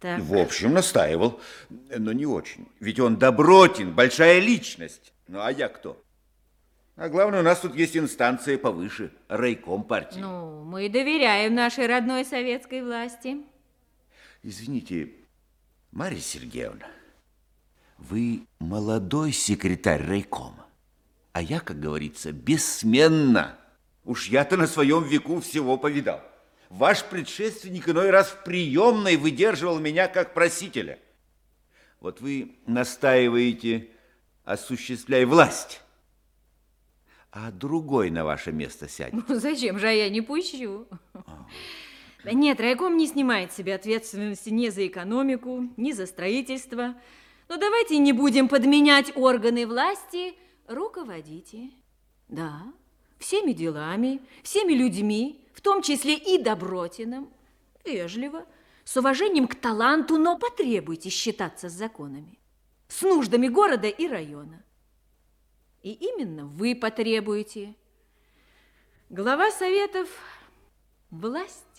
Так. В общем, настаивал, но не очень. Ведь он Добротин, большая личность. Ну, а я кто? А главное, у нас тут есть инстанция повыше, райком партии. Ну, мы доверяем нашей родной советской власти. Извините, Марья Сергеевна, вы молодой секретарь райкома, а я, как говорится, бессменно. Уж я-то на своем веку всего повидал. Ваш предшественник иной раз в приемной выдерживал меня как просителя. Вот вы настаиваете, осуществляй власть, а другой на ваше место сядет. Ну, зачем же а я не пущу? Да нет, райком не снимает с себя ответственности ни за экономику, ни за строительство. Но давайте не будем подменять органы власти, руководите. Да, всеми делами, всеми людьми, в том числе и Добротиным, вежливо, с уважением к таланту, но потребуйте считаться с законами, с нуждами города и района. И именно вы потребуете. Глава советов – власть.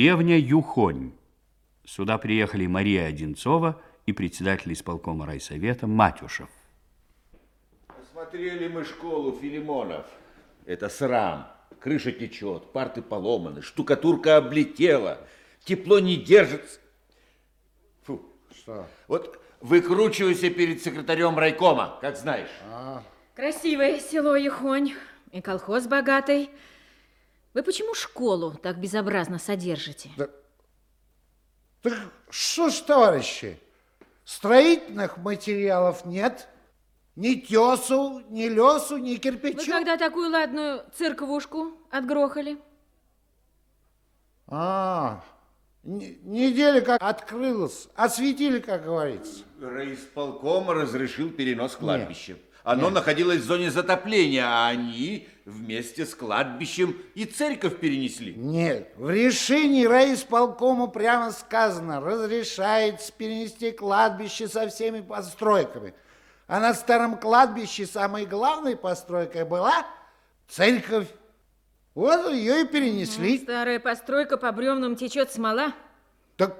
Деревня Юхонь. Сюда приехали Мария Одинцова и председатель исполкома райсовета Матюшев. Посмотрели мы школу Филимонов. Это срам. Крыша течет, парты поломаны, штукатурка облетела, тепло не держится. Фу. Что? Вот выкручивайся перед секретарем райкома, как знаешь. А, Красивое село Ехонь и колхоз богатый. Вы почему школу так безобразно содержите? да. Так что ж, товарищи, строительных материалов нет, ни тесу, ни лесу, ни Вы кирпичу. когда такую ладную церквушку отгрохали? А, неделя как открылась, осветили, как говорится. Райисполком разрешил перенос кладбища. Оно находилось в зоне затопления, а они вместе с кладбищем и церковь перенесли. Нет, в решении райисполкома прямо сказано, разрешается перенести кладбище со всеми постройками. А на старом кладбище самой главной постройкой была церковь. Вот ее и перенесли. Старая постройка по бревнам течет смола. Так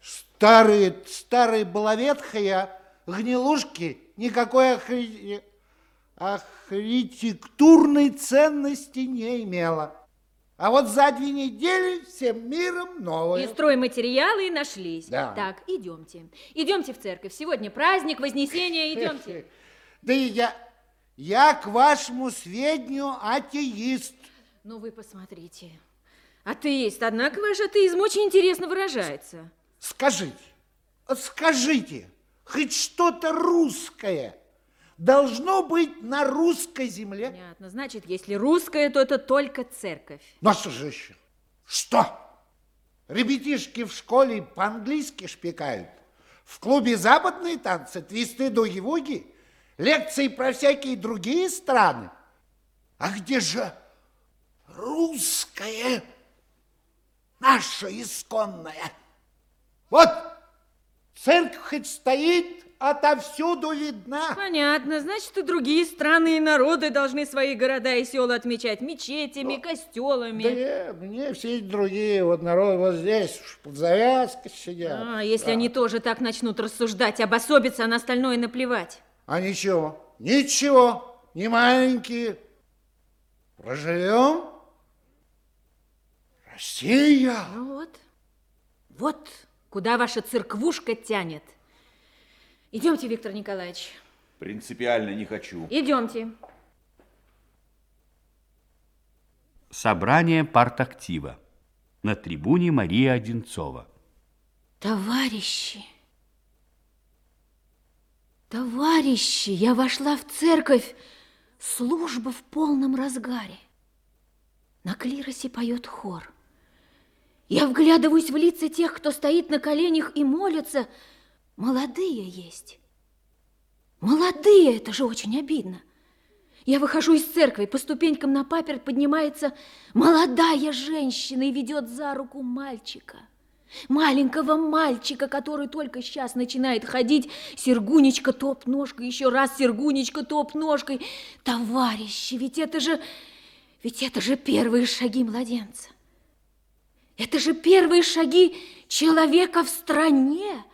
старые, старые была ветхая, гнилушки никакой архи- архитектурной ценности не имела. А вот за две недели всем миром новое. И стройматериалы нашлись. Да. Так, идемте. Идемте в церковь. Сегодня праздник Вознесения. Идемте. Да и я, я к вашему сведению атеист. Ну, вы посмотрите. Атеист, однако ваш атеизм очень интересно выражается. Скажите, скажите, хоть что-то русское должно быть на русской земле? Понятно. Значит, если русская, то это только церковь. Ну что же еще? Что? Ребятишки в школе по-английски шпикают. В клубе западные танцы, твисты, дуги-вуги. Лекции про всякие другие страны. А где же русское, наше исконное? Вот церковь хоть стоит, отовсюду видна. Понятно. Значит, и другие страны и народы должны свои города и села отмечать мечетями, костелами. Да не, мне все эти другие вот народ вот здесь уж под завязкой сидят. А, если они тоже так начнут рассуждать, обособиться, а на остальное наплевать. А ничего, ничего, не маленькие. Проживем. Россия. Ну вот, вот куда ваша церквушка тянет. Идемте, Виктор Николаевич, Принципиально не хочу. идемте. Собрание партактива. На трибуне Мария Одинцова. Товарищи, товарищи, я вошла в церковь, служба в полном разгаре. На клиросе поет хор. Я вглядываюсь в лица тех, кто стоит на коленях и молится. Молодые есть. Молодые, это же очень обидно. Я выхожу из церкви, по ступенькам на паперть поднимается молодая женщина и ведет за руку мальчика. Маленького мальчика, который только сейчас начинает ходить, Сергунечка топ ножкой, еще раз Сергунечка топ ножкой. Товарищи, ведь это же, ведь это же первые шаги младенца. Это же первые шаги человека в стране,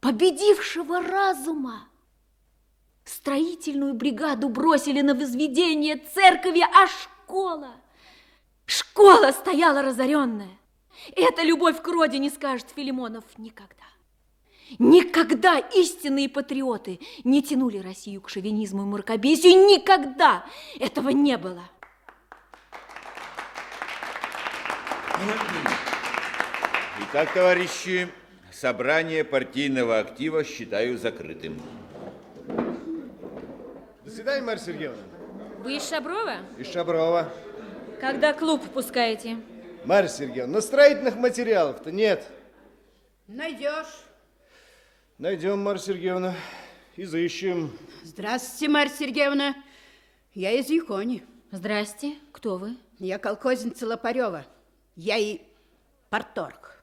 победившего разума. Строительную бригаду бросили на возведение церкви, а школа... Школа стояла разоренная. Эта любовь к родине, скажет Филимонов, никогда. Никогда истинные патриоты не тянули Россию к шовинизму и мракобесию. Никогда этого не было. Итак, товарищи, собрание партийного актива считаю закрытым. До свидания, Марья Сергеевна. Вы из Шаброва? Из Шаброва. Когда клуб пускаете? Марья Сергеевна, но строительных материалов-то нет. Найдешь. Найдем, Марья Сергеевна, изыщем. Здравствуйте, Марья Сергеевна. Я из Юкони. Здрасте, кто вы? Я колхозница Лопарева. Я и порторг.